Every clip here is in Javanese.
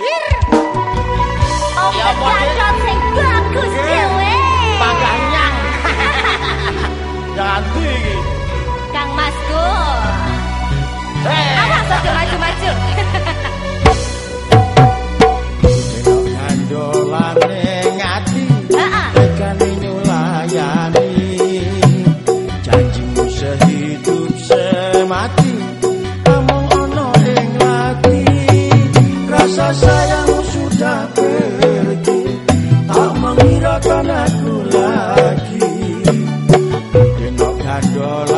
Yeah. sudah pergi Tak mengira tanahku lagi. Denok kandol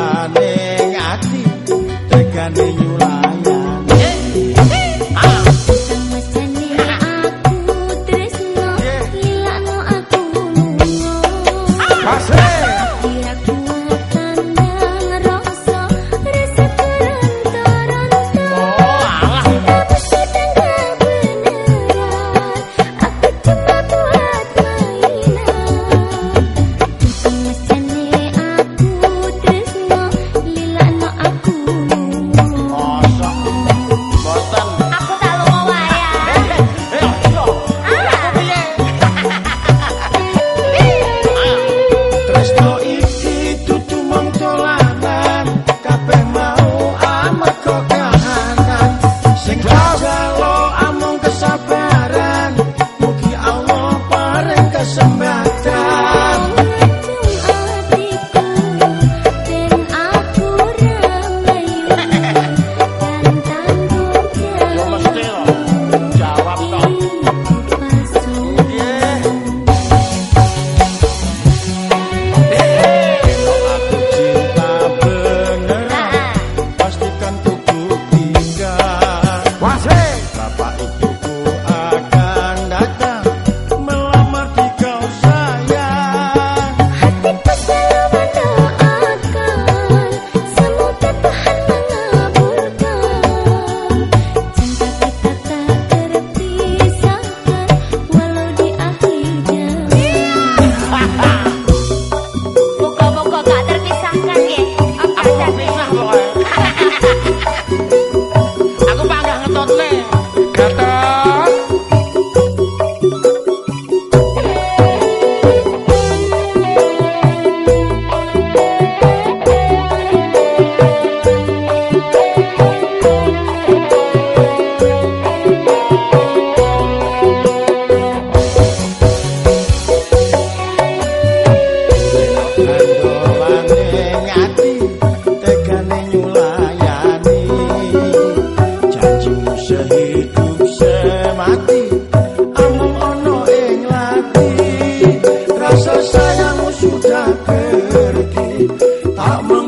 Mama.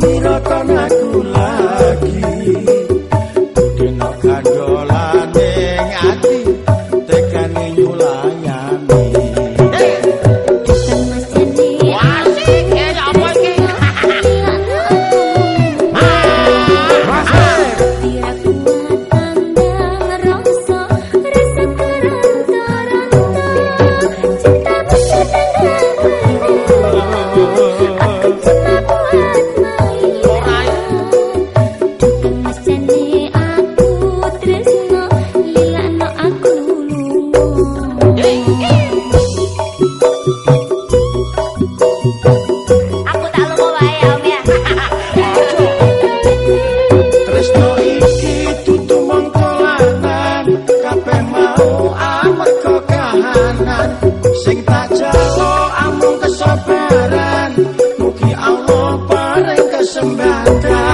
Allah paring kesempatan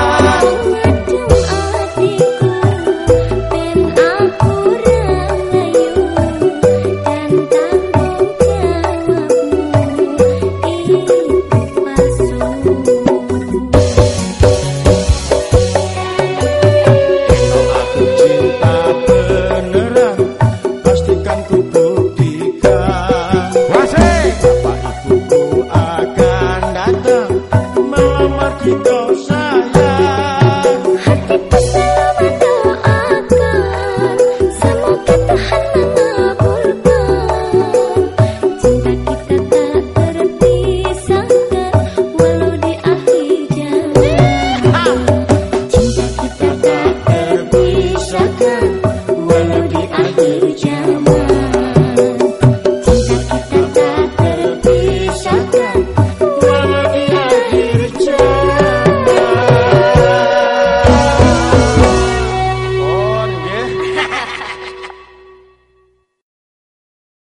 malamar que deu saia.